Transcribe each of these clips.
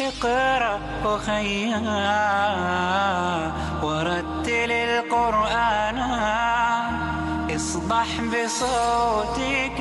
اقرأ أخيا ورتل القرآن. اصبح بصوتك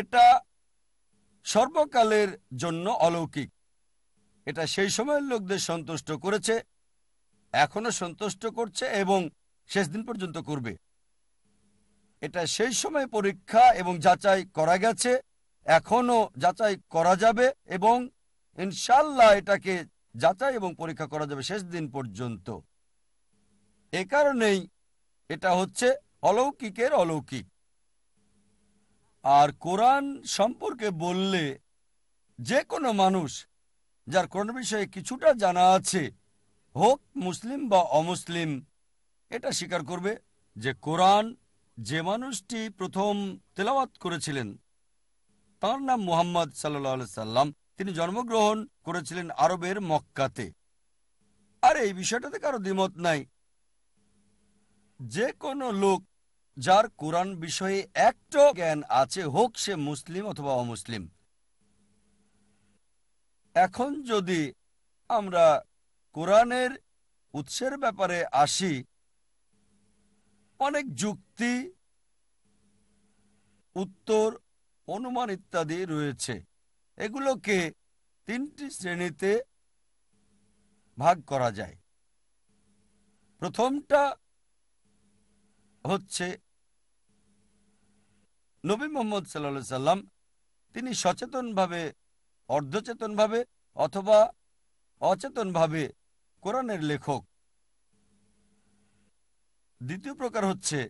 এটা সর্বকালের জন্য অলৌকিক। এটা সেই সময়ের লোকদের সন্তুষ্ট করেছে, এখনও সন্তুষ্ট করছে এবং শেষ দিন পর্যন্ত করবে। এটা সেই সময় পরীক্ষা এবং যাচাই করা গেছে, এখনও যাচাই করা যাবে এবং ইনশাল্লাহ এটাকে যাচাই এবং পরীক্ষা করা যাবে শেষ দিন পর্যন্ত। এ কারণেই এটা হচ্ছে অলৌকিকের অলৌকিক। আর কোরআন সম্পর্কে বললে যে কোনো মানুষ যার কোন বিষয়ে কিছুটা জানা আছে, হোক মুসলিম বা অমুসলিম, এটা স্বীকার করবে যে কোরআন যে মানুষটি প্রথম তেলাওয়াত করেছিলেন, তার নাম মুহাম্মদ সাল্লা সাল্লাম, তিনি জন্মগ্রহণ করেছিলেন আরবের মক্কাতে। আর, এই বিষয়টাতে কারও দ্বিমত নাই। যে কোনো লোক যার কোরআন বিষয়ে একটো জ্ঞান আছে, হোক সে মুসলিম অথবা অমুসলিম। এখন যদি আমরা কোরআনের উৎসের ব্যাপারে আসি, অনেক যুক্তি, উত্তর, অনুমান ইত্যাদি রয়েছে। এগুলোকে তিনটি শ্রেণীতে ভাগ করা যায়। প্রথমটা হচ্ছে নবী মোহাম্মদ সাল্লা সাল্লাম তিনি সচেতনভাবে, অর্ধচেতনভাবে অথবা অচেতনভাবে কোরআনের লেখক। দ্বিতীয় প্রকার হচ্ছে,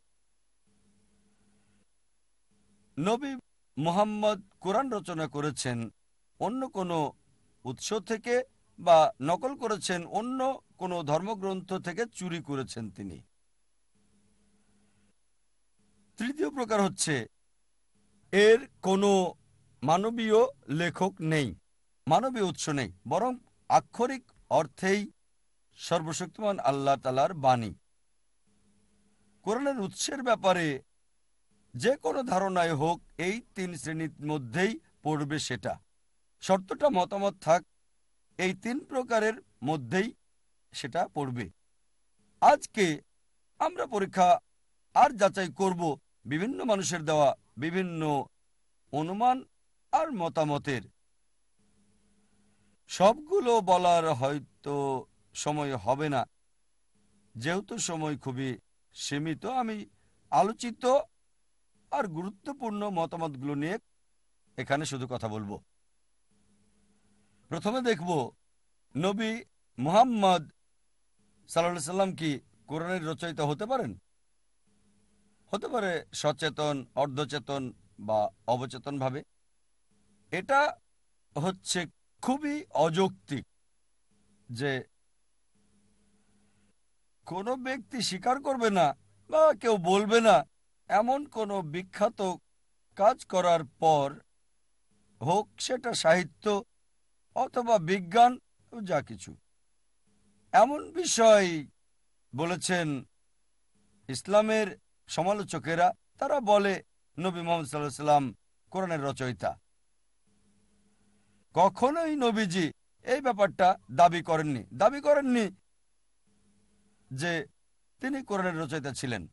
নবী মোহাম্মদ কোরআন রচনা করেছেন অন্য কোনো উৎস থেকে বা নকল করেছেন অন্য কোনো ধর্মগ্রন্থ থেকে চুরি করেছেন তিনি। তৃতীয় প্রকার হচ্ছে এর কোনো মানবীয় লেখক নেই, মানবীয় উৎস নেই, বরং আক্ষরিক অর্থেই সর্বশক্তিমান আল্লাহ তালার বাণী। কোরআনের উৎসের ব্যাপারে যে কোনো ধারণায় হোক, এই তিন শ্রেণির মধ্যেই পড়বে সেটা। শর্তটা মতামত থাক, এই তিন প্রকারের মধ্যেই সেটা পড়বে। আজকে আমরা পরীক্ষা আর যাচাই করব, বিভিন্ন মানুষের দেওয়া বিভিন্ন অনুমান আর মতামতের। সবগুলো বলার হয়তো সময় হবে না। যেহেতু সময় খুবই সীমিত, আমি আলোচিত আর গুরুত্বপূর্ণ মতামতগুলো নিয়ে এখানে শুধু কথা বলব। প্রথমে দেখব, নবী মুহাম্মদ সাল্লা সাল্লাম কি কোরআনের রচয়িতা হতে পারেন? হতে পারে সচেতন, অর্ধচেতন বা অবচেতনভাবে। এটা হচ্ছে খুবই অযৌক্তিক যে কোনো ব্যক্তি স্বীকার করবে না বা কেউ বলবে না, এমন কোনো বিখ্যাত কাজ করার পর হোক সেটা সাহিত্য অথবা বিজ্ঞান, যা কিছু। এমন বিষয় বলেছেন ইসলামের সমালোচকেরা, তারা বলে, নবী মোহাম্মদ সাল্লাহ সাল্লাম কোরআনের রচয়িতা। কখনোই নবীজি এই ব্যাপারটা দাবি করেননি। দাবি করেননি যে তিনি কোরআনের রচয়িতা ছিলেন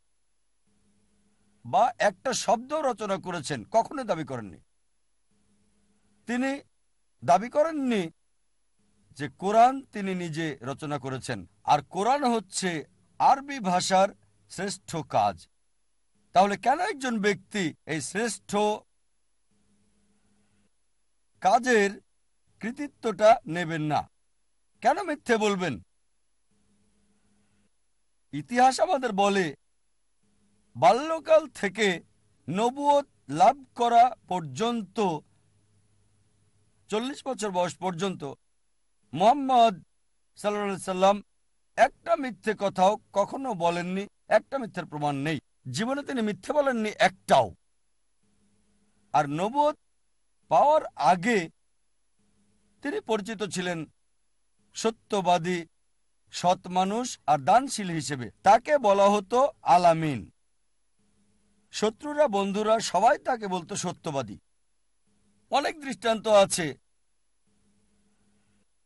বা একটা শব্দ রচনা করেছেন, কখনোই দাবি করেননি। তিনি দাবি করেননি যে কোরআন তিনি নিজে রচনা করেছেন। আর কোরআন হচ্ছে আরবি ভাষার শ্রেষ্ঠ কাজ। তাহলে কেন একজন ব্যক্তি এই শ্রেষ্ঠ কাজের কৃতিত্বটা নেবেন না? কেন মিথ্যে বলবেন? ইতিহাস আমাদের বলে, বাল্যকাল থেকে নবুয়ত লাভ করা পর্যন্ত, চল্লিশ বছর বয়স পর্যন্ত মোহাম্মদ সাল্লা সাল্লাম একটা মিথ্যে কথাও কখনো বলেননি, একটা মিথ্যের প্রমাণ নেই। জীবনে তিনি মিথ্যে বলেননি একটাও। আর নবুয়ত পাওয়ার আগে তিনি পরিচিত ছিলেন সত্যবাদী, সৎ মানুষ আর দানশীল হিসেবে। তাকে বলা হতো আলামিন। শত্রুরা, বন্ধুরা সবাই তাকে বলতো সত্যবাদী। অনেক দৃষ্টান্ত আছে।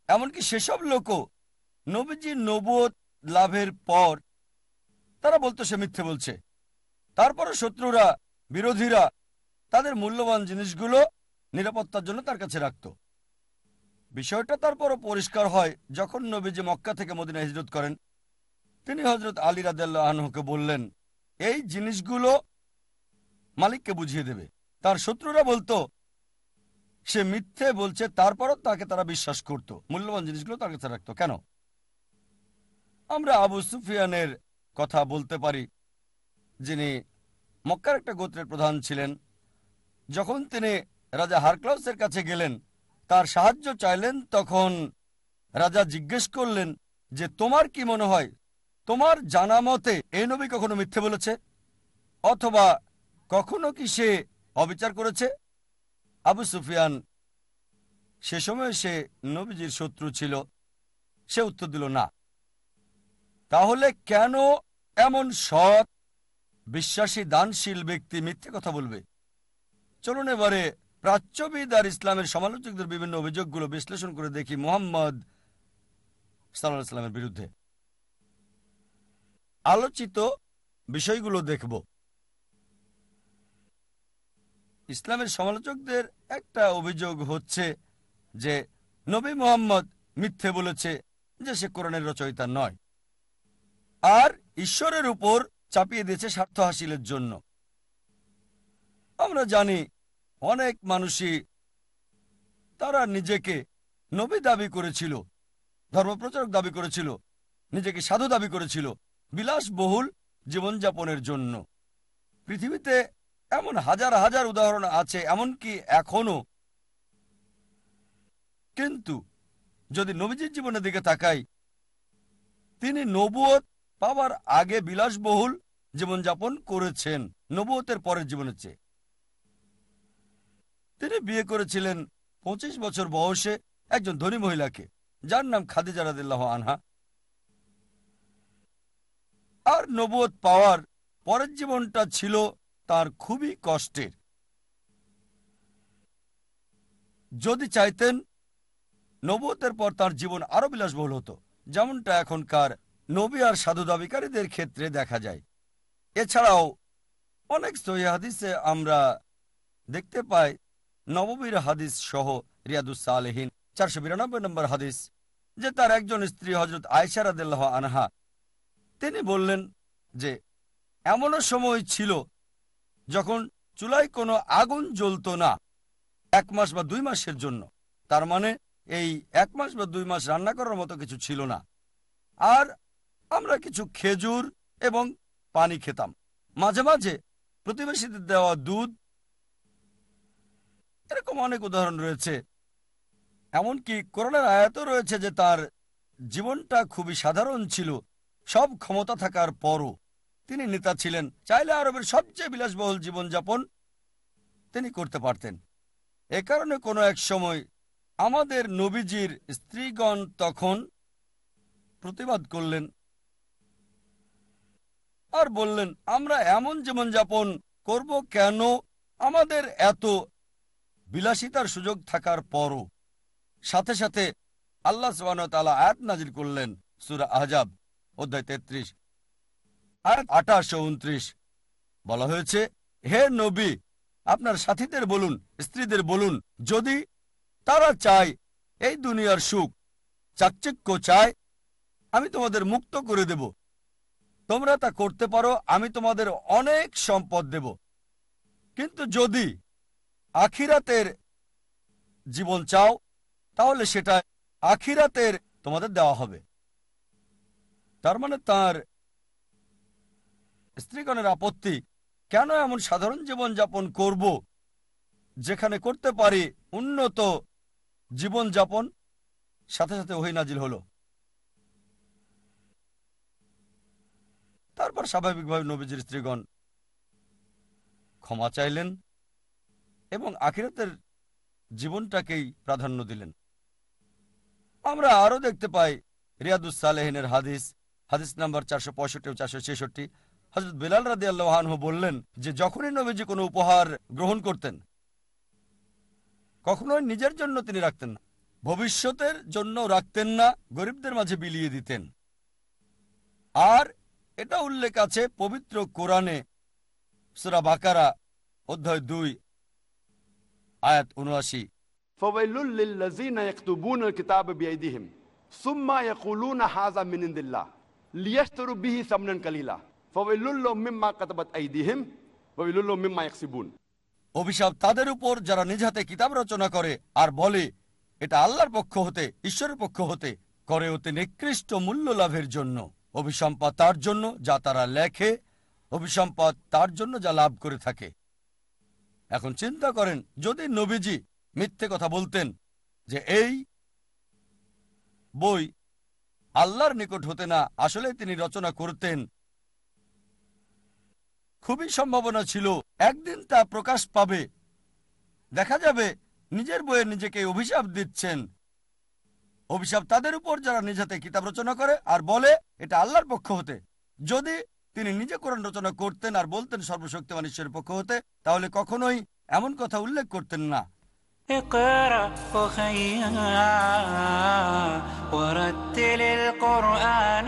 এমনকি সেসব লোকও নবীজি নবুয়ত লাভের পর তারা বলতো সে মিথ্যে বলছে। তারপরে শত্রুরা, বিরোধীরা তাদের মূল্যবান জিনিসগুলো নিরাপত্তার জন্য তার কাছে রাখত। বিষয়টা তারপরও পরিষ্কার হয় যখন নবীজি মক্কা থেকে মদিনা হিজরত করেন। তিনি হজরত আলী রাদাল্লাহ আনহুকে বললেন, এই জিনিসগুলো মালিককে বুঝিয়ে দেবে। তার শত্রুরা বলতো, সে মিথ্যে বলছে, তারপরও তাকে তারা বিশ্বাস করত। মূল্যবান জিনিসগুলো তার কাছে রাখতো। কেন? আমরা আবু সুফিয়ানের কথা বলতে পারি যিনি মক্কার একটা গোত্রের প্রধান ছিলেন, যখন তিনি রাজা হারক্লাউসের কাছে গেলেন, তার সাহায্য চাইলেন, তখন রাজা জিজ্ঞেস করলেন যে, তোমার কি মনে হয়, তোমার জানা মতে এই নবী কখনো মিথ্যে বলেছে? অথবা কখনো কি সে অবিচার করেছে? আবু সুফিয়ান, সে সময় সে নবীজির শত্রু ছিল, সে উত্তর দিল না। তাহলে কেন এমন সৎ বিশ্বাসী, দানশীল ব্যক্তি মিথ্যে কথা বলবে। চলুন এবারে প্রাচ্যবিদ আর ইসলামের সমালোচকদের বিভিন্ন অভিযোগগুলো বিশ্লেষণ করে দেখি মোহাম্মদ সাল্লাহ সাল্লামের বিরুদ্ধে। আলোচিত বিষয়গুলো দেখব। ইসলামের সমালোচকদের একটা অভিযোগ হচ্ছে যে, নবী মোহাম্মদ মিথ্যে বলেছে যে সে কোরআনের রচয়িতা নয়। আর ঈশ্বরের উপর চাপিয়ে দিয়েছে স্বার্থ হাসিলের জন্য। আমরা জানি অনেক মানুষই তারা নিজেকে নবী দাবি করেছিল, ধর্মপ্রচারক দাবি করেছিল, নিজেকে সাধু দাবি করেছিল, বিলাসবহুল জীবনযাপনের জন্য। পৃথিবীতে এমন হাজার হাজার উদাহরণ আছে, এমনকি এখনও। কিন্তু যদি নবীজির জীবনের দিকে তাকাই, তিনি নবুয়ত পাওয়ার আগে বিলাসবহুল জীবনযাপন করেছেন নবুয়তের পরের জীবনের চেয়ে। তিনি বিয়ে করেছিলেন পঁচিশ বছর বয়সে একজন ধনী মহিলাকে, যার নাম খাদিজা রাদিল্লাহ আনহা। আর নবুয়ত পাওয়ার পরের জীবনটা ছিল তার খুবই কষ্টের। যদি চাইতেন নবতের পর তার জীবন আরও বিলাসবহুল হতো, যেমনটা এখনকার নবী আর সাধু দাবিকারীদের ক্ষেত্রে দেখা যায়। এছাড়াও অনেক হাদিসে আমরা দেখতে পাই, নববীর হাদিস সহ রিয়াদুস আলহীন চারশো বিরানব্বই নম্বর হাদিস, যে তার একজন স্ত্রী হজরত আয়সারাদিল্লাহ আনহা, তিনি বললেন যে, এমনও সময় ছিল যখন চুলায় কোনো আগুন জ্বলত না, এক মাস বা দুই মাসের জন্য। তার মানে এই এক মাস বা দুই মাস রান্না করার মতো কিছু ছিল না। আর আমরা কিছু খেজুর এবং পানি খেতাম। মাঝে মাঝে প্রতিবেশীদের দেওয়া দুধ। এরকম অনেক উদাহরণ রয়েছে। এমনকি করোনার আয়াতও রয়েছে যে তার জীবনটা খুবই সাধারণ ছিল। সব ক্ষমতা থাকার পরও তিনি নেতা ছিলেন। চাইলে আরবের সবচেয়ে বিলাসবহুল জীবনযাপন তিনি করতে পারতেন। এ কারণে কোনো এক সময় আমাদের নবীজির স্ত্রীগণ তখন প্রতিবাদ করলেন আর বললেন, আমরা এমন জীবনযাপন করব কেন? আমাদের এত বিলাসিতার সুযোগ থাকার পরও। সাথে সাথে আল্লাহ তাআলা আয়াত নাজির করলেন, সুরা আহজাব, অধ্যায় তেত্রিশ। আয়াত আঠাশ উনত্রিশ বলা হয়েছে, হে নবী, আপনার সাথীদের বলুন, স্ত্রীদের বলুন, যদি তারা চায় এই দুনিয়ার সুখ, চাকচিক্য চায়, আমি তোমাদের মুক্ত করে দেব। তোমরা তা করতে পারো, আমি তোমাদের অনেক সম্পদ দেব। কিন্তু যদি আখিরাতের জীবন চাও, তাহলে সেটা আখিরাতের তোমাদের দেওয়া হবে। তার মানে তার স্ত্রীগণের আপত্তি, কেন এমন সাধারণ জীবন যাপন করব, যেখানে করতে পারি উন্নত জীবন যাপন সাথে সাথে ওহি নাজিল হলো। তারপর স্বাভাবিকভাবে নবীজির স্ত্রীগণ ক্ষমা চাইলেন এবং আখিরাতের জীবনটাকেই প্রাধান্য দিলেন। আমরা আরও দেখতে পাই রিয়াদুস সালেহিনের হাদিস হাদিস নাম্বার চারশো পঁয়ষট্টি ও চারশো ছেষট্টি। হজরত বিলাল রাদি আল্লাহানহ বললেন যে, যখনই নবীজি কোনো উপহার গ্রহণ করতেন, কখনোই নিজের জন্য তিনি রাখতেন না। ভবিষ্যতের জন্য রাখতেন না, গরিবদের মাঝে বিলিয়ে দিতেন। আর এটা উল্লেখ আছে পবিত্র কোরআনে সুরা বাকারা অধ্যায় দুই আয়াত উনআশি। অভিশাপ তাদের উপর যারা নিজ হাতে কিতাব রচনা করে আর বলে এটা আল্লাহর পক্ষ হতে ঈশ্বরের পক্ষ হতে করে অতি নিকৃষ্ট মূল্য লাভের জন্য। অভিসম্পাদ তার জন্য যা তারা লেখে, অভিসম্পদ তার জন্য যা লাভ করে থাকে। এখন চিন্তা করেন, যদি নবীজি মিথ্যে কথা বলতেন যে এই বই আল্লাহর নিকট হতে না, আসলে তিনি রচনা করতেন। খুবই সম্ভাবনা ছিল, একদিন তা প্রকাশ পাবে। দেখা যাবে, নিজের বইয়ে নিজেকে অভিশাপ দিচ্ছেন। অভিশাপ তাদের উপর যারা নিজ হাতে কিতাব রচনা করে আর বলে এটা আল্লাহর পক্ষ হতে যদি তিনি নিজে কোরআন রচনা করতেন আর বলতেন সর্বশক্তিমান ঈশ্বরের পক্ষ হতে তাহলে কখনোই এমন কথা উল্লেখ করতেন না اقرأ أخيا ورتل القرآن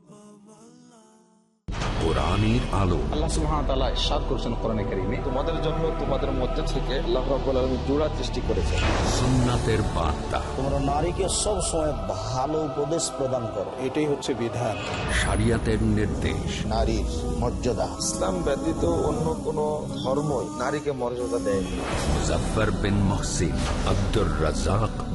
কোরআনের আলো। আল্লাহ তাআলা ইরশাদ কোরআনে কারীমে। তোমাদের জন্য তোমাদের মধ্যে থেকে আল্লাহ রাব্বুল আলামিন জোড়া সৃষ্টি করেছেন। সুন্নাতের বার্তা। তোমরা নারীকে সব সময় ভালো উপদেশ প্রদান করো। এটাই হচ্ছে বিধান। শরিয়াতের নির্দেশ। নারীর মর্যাদা। ইসলাম ব্যতীত অন্য কোন ধর্মই নারীকে মর্যাদা দেয়নি। Muzaffar bin Mohsin Abdur Razzak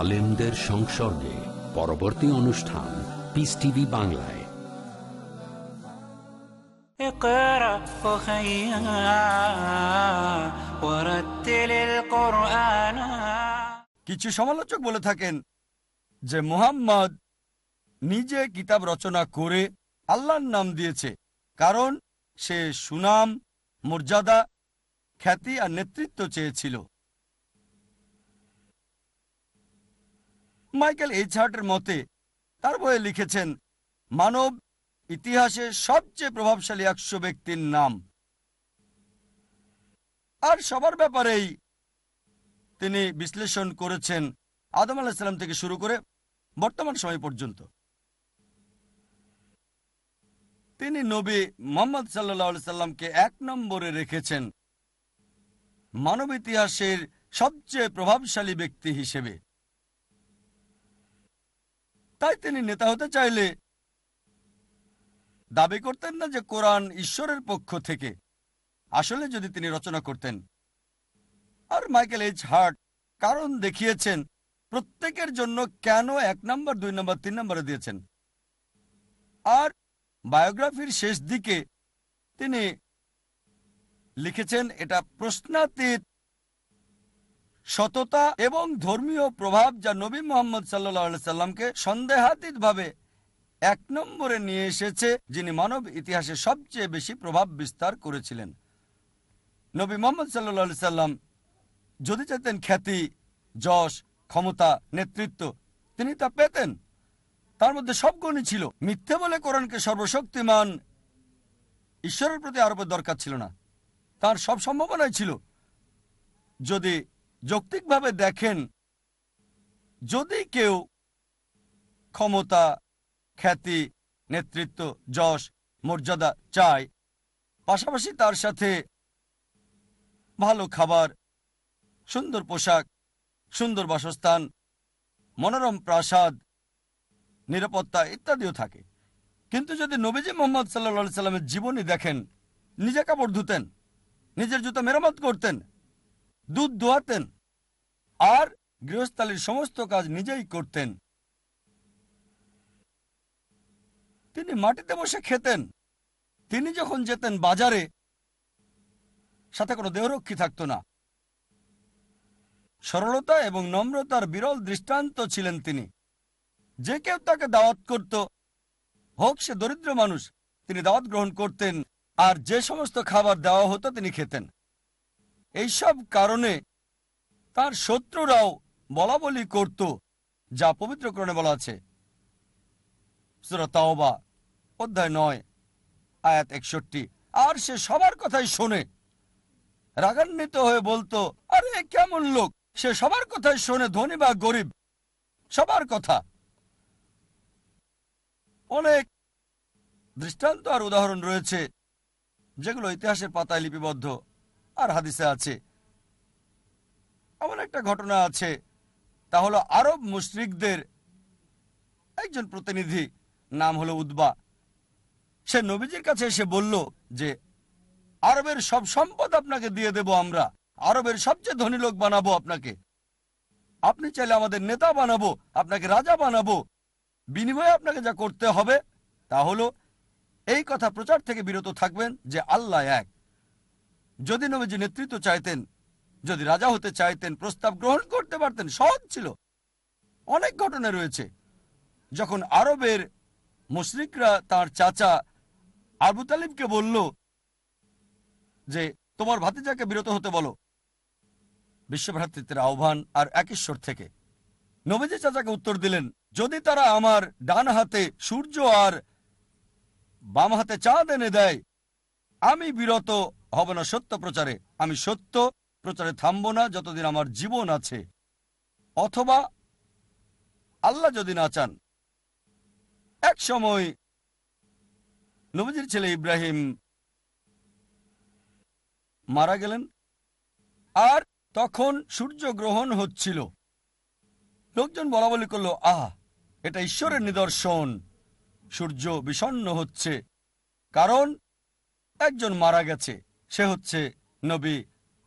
আলেমদের সংসর্গে পরবর্তী অনুষ্ঠান পিস টিভি বাংলায়। কিছু সমালোচক বলে থাকেন যে মোহাম্মদ নিজে কিতাব রচনা করে আল্লাহর নাম দিয়েছে কারণ সে সুনাম মর্যাদা খ্যাতি আর নেতৃত্ব চেয়েছিল। মাইকেল এইচ হার্টের মতে, তার বইয়ে লিখেছেন, মানব ইতিহাসের সবচেয়ে প্রভাবশালী একশো ব্যক্তির নাম। আর সবার ব্যাপারেই তিনি বিশ্লেষণ করেছেন আদম আলাহিসাল্লাম থেকে শুরু করে বর্তমান সময় পর্যন্ত। তিনি নবী মোহাম্মদ সাল্লাহ সাল্লামকে এক নম্বরে রেখেছেন, মানব ইতিহাসের সবচেয়ে প্রভাবশালী ব্যক্তি হিসেবে। তাই তিনি নেতা হতে চাইলে দাবি করতেন না যে কোরআন ঈশ্বরের পক্ষ থেকে। আসলে যদি তিনি রচনা করতেন। আর মাইকেল এইচ হার্ট কারণ দেখিয়েছেন, প্রত্যেকের জন্য কেন এক নম্বর, দুই নম্বর, তিন নম্বরে দিয়েছেন। আর বায়োগ্রাফির শেষ দিকে তিনি লিখেছেন, এটা প্রশ্নাতীত সততা এবং ধর্মীয় প্রভাব যা নবী মোহাম্মদ সাল্লা সাল্লামকে সন্দেহাতীতভাবে এক নম্বরে নিয়ে এসেছে, যিনি মানব ইতিহাসে সবচেয়ে বেশি প্রভাব বিস্তার করেছিলেন। নবী মোহাম্মদ সাল্লা সাল্লাম যদি চাইতেন খ্যাতি, যশ, ক্ষমতা, নেতৃত্ব, তিনি তা পেতেন। তার মধ্যে সব গুণই ছিল। মিথ্যে বলে কোরআনকে সর্বশক্তিমান ঈশ্বরের প্রতি আরোপের দরকার ছিল না। তার সব সম্ভাবনাই ছিল। যদি যৌক্তিকভাবে দেখেন, যদি কেউ ক্ষমতা, খ্যাতি, নেতৃত্ব, যশ, মর্যাদা চায়, পাশাপাশি তার সাথে ভালো খাবার, সুন্দর পোশাক, সুন্দর বাসস্থান, মনোরম প্রাসাদ, নিরাপত্তা ইত্যাদিও থাকে। কিন্তু যদি নবীজি মোহাম্মদ সাল্লা সাল্লামের জীবনী দেখেন নিজে কাপড় ধুতেন, নিজের জুতো মেরামত করতেন দুধ দোয়াতেন আর গৃহস্থালির সমস্ত কাজ নিজেই করতেন। তিনি মাটিতে বসে খেতেন। তিনি যখন যেতেন বাজারে, সাথে কোনো দেহরক্ষী থাকতো না। সরলতা এবং নম্রতার বিরল দৃষ্টান্ত ছিলেন তিনি। যে কেউ তাকে দাওয়াত করত, হোক সে দরিদ্র মানুষ, তিনি দাওয়াত গ্রহণ করতেন আর যে সমস্ত খাবার দেওয়া হতো তিনি খেতেন। এইসব কারণে তার শত্রুরাও বলা বলি করত, যা পবিত্র পবিত্রকরণে বলা আছে। সুরতাওবা অধ্যায় নয়, আয়াত একষট্টি। আর সে সবার কথাই শোনে। রাগান্বিত হয়ে বলতো, আরে, কেমন লোক? সে সবার কথাই শোনে, ধনী বা গরিব। সবার কথা। অনেক দৃষ্টান্ত আর উদাহরণ রয়েছে, যেগুলো ইতিহাসের পাতায় লিপিবদ্ধ। আর হাদিসে আছে। এমন একটা ঘটনা আছে, তা হলো আরব মুশরিকদের একজন প্রতিনিধি, নাম হলো উদ্বা সে নবীজির কাছে এসে বলল যে, আরবের সব সম্পদ আপনাকে দিয়ে দেব আমরা। আরবের সবচেয়ে ধনী লোক বানাবো আপনাকে। আপনি চাইলে আমাদের নেতা বানাবো, আপনাকে রাজা বানাবো। বিনিময়ে আপনাকে যা করতে হবে তা হলো, এই কথা প্রচার থেকে বিরত থাকবেন যে আল্লাহ এক। যদি নবীজি নেতৃত্ব চাইতেন, যদি রাজা হতে চাইতেন, প্রস্তাব গ্রহণ করতে পারতেন, সহজ ছিল। অনেক ঘটনা রয়েছে। যখন আরবের মুশরিকরা তার চাচা আবু তালিবকে বলল যে, তোমার ভাতিজাকে বিরত হতে বলো। বিশ্বভ্রাতৃত্বের আহ্বান আর এক ঈশ্বর থেকে। নবীজি চাচাকে উত্তর দিলেন, যদি তারা আমার ডান হাতে সূর্য আর বাম হাতে চাঁদ এনে দেয়, আমি বিরত হব না সত্য প্রচারে। আমি সত্য প্রচারে থামব না যতদিন আমার জীবন আছে। অথবা আল্লাহ যদি না চান। এক সময় নবীজির ছেলে ইব্রাহিম মারা গেলেন। আর তখন সূর্য গ্রহণ হচ্ছিল। লোকজন বলা বলি করল, আহ, এটা ঈশ্বরের নিদর্শন। সূর্য বিষণ্ণ হচ্ছে। কারণ একজন মারা গেছে। সে হচ্ছে নবী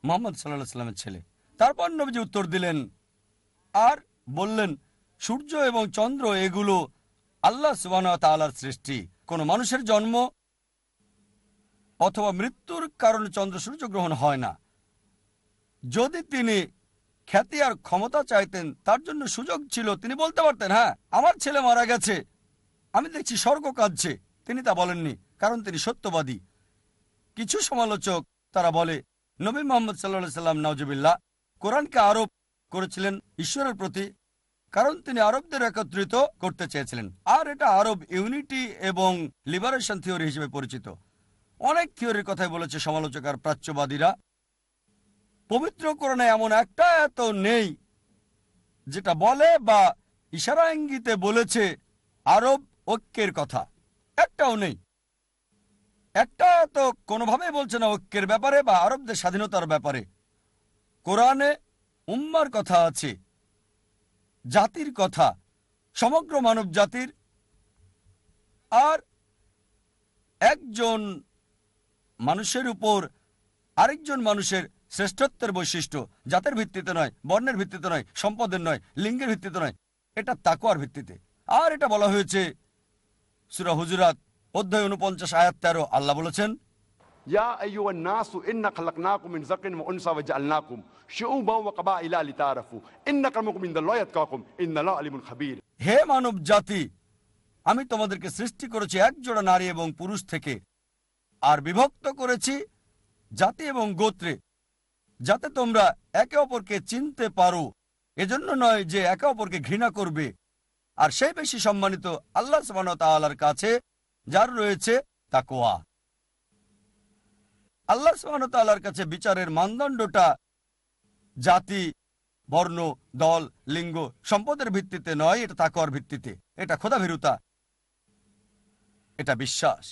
মোহাম্মদ সাল্লাহ সাল্লামের ছেলে। তারপর নবীজি উত্তর দিলেন, আর বললেন, সূর্য এবং চন্দ্র এগুলো আল্লাহ সুবাহ তালার সৃষ্টি। কোন মানুষের জন্ম অথবা মৃত্যুর কারণে চন্দ্র সূর্য গ্রহণ হয় না। যদি তিনি খ্যাতি আর ক্ষমতা চাইতেন, তার জন্য সুযোগ ছিল। তিনি বলতে পারতেন হ্যাঁ আমার ছেলে মারা গেছে। আমি দেখছি স্বর্গ কাঁদছে। তিনি তা বলেননি, কারণ তিনি সত্যবাদী। কিছু সমালোচক তারা বলে, নবী মোহাম্মদ সাল্লা সাল্লাম নওজবিল্লা কোরআনকে আরোপ করেছিলেন ঈশ্বরের প্রতি, কারণ তিনি আরবদের একত্রিত করতে চেয়েছিলেন। আর এটা আরব ইউনিটি এবং লিবারেশন থিওরি হিসেবে পরিচিত। অনেক থিওরির কথাই বলেছে সমালোচক আর প্রাচ্যবাদীরা। পবিত্র কোরআনে এমন একটা এত নেই, যেটা বলে বা ইশারা ইঙ্গিতে বলেছে আরব ঐক্যের কথা। একটাও নেই। একটা তো কোনোভাবেই বলছে না ঐক্যের ব্যাপারে বা আরবদের স্বাধীনতার ব্যাপারে। কোরআনে উম্মার কথা আছে, জাতির কথা, সমগ্র মানব জাতির। আর একজন মানুষের উপর আরেকজন মানুষের শ্রেষ্ঠত্বের বৈশিষ্ট্য, জাতের ভিত্তিতে নয়, বর্ণের ভিত্তিতে নয়, সম্পদের নয়, লিঙ্গের ভিত্তিতে নয়, এটা তাকুয়ার ভিত্তিতে। আর এটা বলা হয়েছে, সুরা হুজুরাত অধ্যায় উনপঞ্চাশ আয়াত তেরো আল্লাহ বলেছেন হে মানব জাতি আমি তোমাদেরকে সৃষ্টি করেছি একজোড়া নারী এবং পুরুষ থেকে আর বিভক্ত করেছি জাতি এবং গোত্রে যাতে তোমরা একে অপরকে চিনতে পারো। এজন্য নয় যে একে অপরকে ঘৃণা করবে। আর সেই বেশি সম্মানিত আল্লাহ সুবাহ কাছে যার রয়েছে তাকোয়া আল্লাহ সুবাহর কাছে বিচারের মানদণ্ডটা জাতি, বর্ণ, দল, লিঙ্গ, সম্পদের ভিত্তিতে নয়, এটা তাকওয়ার ভিত্তিতে। এটা খোদা ভীরুতা এটা বিশ্বাস।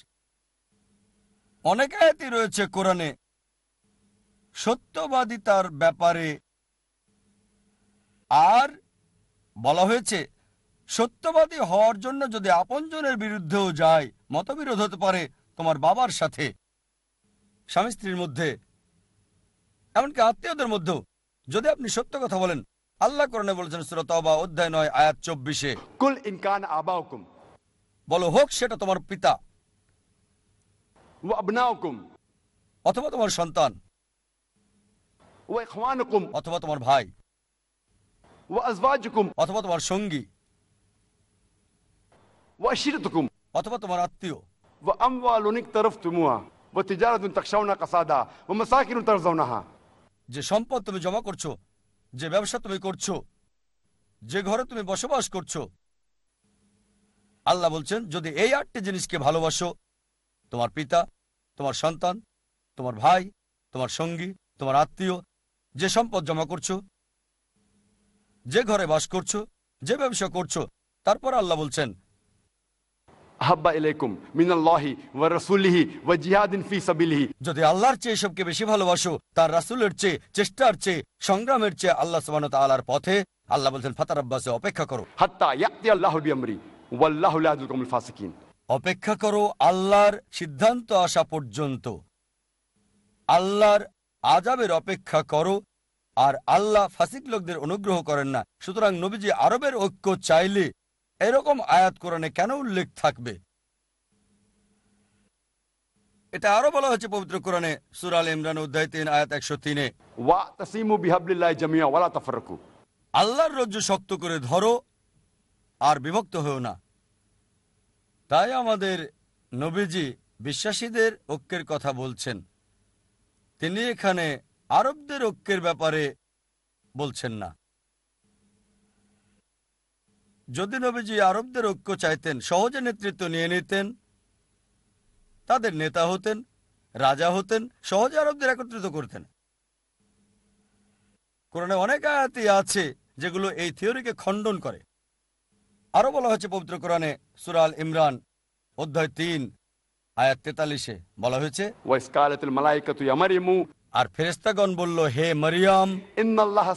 অনেক আয়াতই রয়েছে কোরআনে, সত্যবাদিতার ব্যাপারে আর বলা হয়েছে, সত্যবাদী হওয়ার জন্য যদি আপনজনের বিরুদ্ধেও যায় মতবিরোধ হতে পারে তোমার বাবার সাথে। স্বামী স্ত্রীর মধ্যে এমনকি আত্মীয়দের মধ্যেও। যদি আপনি সত্য কথা বলেন আল্লাহ করণে বলেছেন শ্রোতবা অধ্যায় নয় আয়াত চব্বিশে। কুল ইনকান আবাউকুম। বলো হোক সেটা তোমার পিতা। অথবা তোমার সন্তান। অথবা তোমার ভাই। অথবা তোমার সঙ্গী। অথবা তোমার আত্মীয়। যে সম্পদ তুমি জমা করছ যে ব্যবসা তুমি করছ যে ঘরে তুমি বসবাস করছ আল্লাহ বলছেন যদি এই আটটি জিনিসকে ভালোবাসো তোমার পিতা তোমার সন্তান তোমার ভাই তোমার সঙ্গী তোমার আত্মীয় যে সম্পদ জমা করছ যে ঘরে বাস করছ যে ব্যবসা করছ তারপর আল্লাহ বলছেন আহাব্বা মিনাল্লাহি ওয়া রাসূলিহি ওয়া জিহাদিন ফি সাবিলিহি যদি আল্লাহর চেয়ে সবকে বেশি ভালোবাসো তার রাসূলের চেয়ে চেষ্টার চেয়ে সংগ্রামের চেয়ে আল্লাহ তাআলার পথে আল্লাহ বলেন ফাতারাব্বাসে অপেক্ষা করো। হাত্তা ইয়াতি আল্লাহু বিআমরি ওয়াল্লাহু লা ফাসিকিন। অপেক্ষা করো আল্লাহর সিদ্ধান্ত আসা পর্যন্ত। আল্লাহর আজাবের অপেক্ষা করো আর আল্লাহ ফাসিক লোকদের অনুগ্রহ করেন না। সুতরাং নবীজি আরবের ঐক্য চাইলে এরকম আয়াত কোরআনে কেন উল্লেখ থাকবে? এটা আরও বলা হয়েছে পবিত্র কোরআনে সুরাল ইমরান উদ্দায় তিন আয়াত একশো তিনে। আল্লাহর রজ্জু শক্ত করে ধরো আর বিভক্ত হও না। তাই আমাদের নবীজি বিশ্বাসীদের ঐক্যের কথা বলছেন। তিনি এখানে আরবদের ঐক্যের ব্যাপারে বলছেন না। যদি নবীজি আরবদের ঐক্য চাইতেন সহজে নেতৃত্ব নিয়ে নিতেন তাদের নেতা হতেন রাজা হতেন সহজে আরবদের একত্রিত করতেন। কোরআনে অনেক আয়াতি আছে যেগুলো এই থিওরিকে খণ্ডন করে। আরও বলা হয়েছে পবিত্র কোরআনে সুরাল ইমরান অধ্যায় তিন আয়াত তেতাল্লিশে বলা হয়েছে আর ফেরেস্তাগণ বলল হে মারিয়াম ইন্নাল্লাহ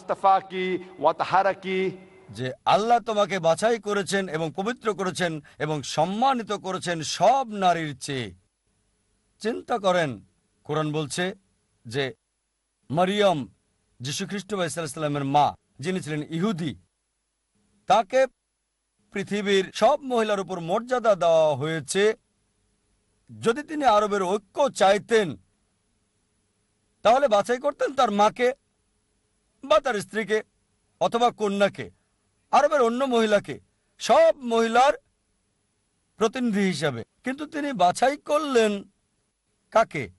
যে আল্লাহ তোমাকে বাছাই করেছেন এবং পবিত্র করেছেন এবং সম্মানিত করেছেন সব নারীর চেয়ে। চিন্তা করেন, কোরআন বলছে যে মারিয়াম যীশু খ্রিস্ট ইসলামের মা, যিনি ছিলেন ইহুদি, তাকে পৃথিবীর সব মহিলার উপর মর্যাদা দেওয়া হয়েছে। যদি তিনি আরবের ঐক্য চাইতেন, তাহলে বাছাই করতেন তার মাকে বা তার স্ত্রীকে অথবা কন্যাকে। আরবের অন্য মহিলাকে, সব মহিলার প্রতিনিধি হিসাবে। কিন্তু তিনি বাছাই করলেন কাকে?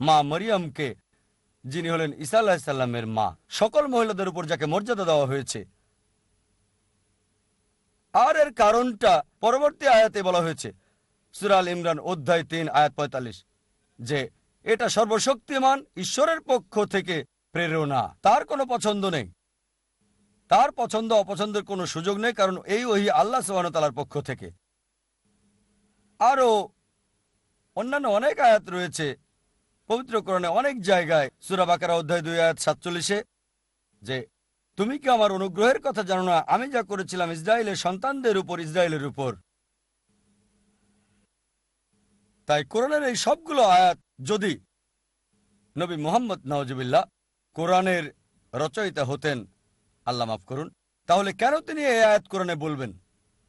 মা মরিয়মকে, যিনি হলেন ঈসা আলাহিসাল্লামের মা। সকল মহিলাদের উপর যাকে মর্যাদা দেওয়া হয়েছে। আর এর কারণটা পরবর্তী আয়াতে বলা হয়েছে। সুরাল ইমরান অধ্যায় তিন, আয়াত পঁয়তাল্লিশ, যে এটা সর্বশক্তিমান, ঈশ্বরের পক্ষ থেকে প্রেরণা। তার কোনো পছন্দ নেই। তার পছন্দ অপছন্দের কোনো সুযোগ নেই, কারণ এই ওহি আল্লাহ সোহানতালার পক্ষ থেকে। আরও অন্যান্য অনেক আয়াত রয়েছে। পবিত্রকরণে অনেক জায়গায় সুরাবাকারা অধ্যায় দুই, আয়াত সাতচল্লিশে, যে, তুমি কি আমার অনুগ্রহের কথা জানো না? আমি যা করেছিলাম ইসরায়েলের সন্তানদের উপর, ইসরায়েলের উপর। তাই কোরআনের এই সবগুলো আয়াত যদি নবী মোহাম্মদ নওয়াজবিল্লাহ কোরআনের রচয়িতা হতেন আল্লাহ মাফ করুন তাহলে কেন তিনি এই আয়াত কোরআনে বলবেন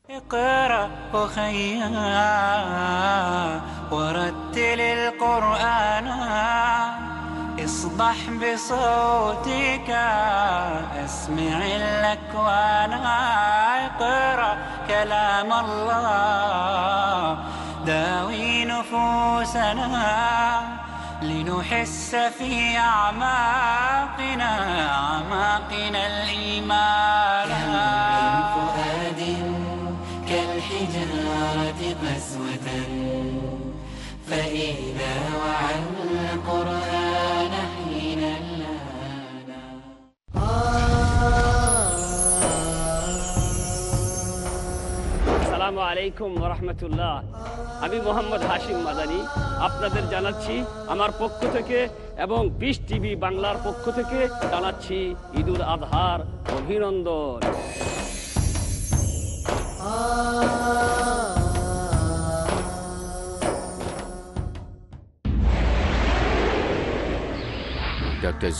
اقرأ أخيا ورتل القرآن اصبح بصوتك اسمع الأكوان اقرأ كلام الله داوي نفوسنا لنحس في أعماقنا أعماقنا الإيمان. من فؤاد كالحجارة قسوة فإذا وعى القرآن আসসালামু আলাইকুম রহমতুল্লাহ। আমি মোহাম্মদ হাশিম মাদানি, আপনাদের জানাচ্ছি আমার পক্ষ থেকে এবং বিশ টিভি বাংলার পক্ষ থেকে জানাচ্ছি ঈদুল আজহার অভিনন্দন।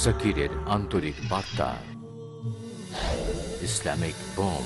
জাকিরের আন্তরিক বার্তা। Islamic bomb.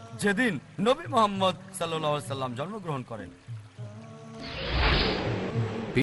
যেদিন নবী মোহাম্মদ সাল্লাহ সাল্লাম জন্মগ্রহণ করেন।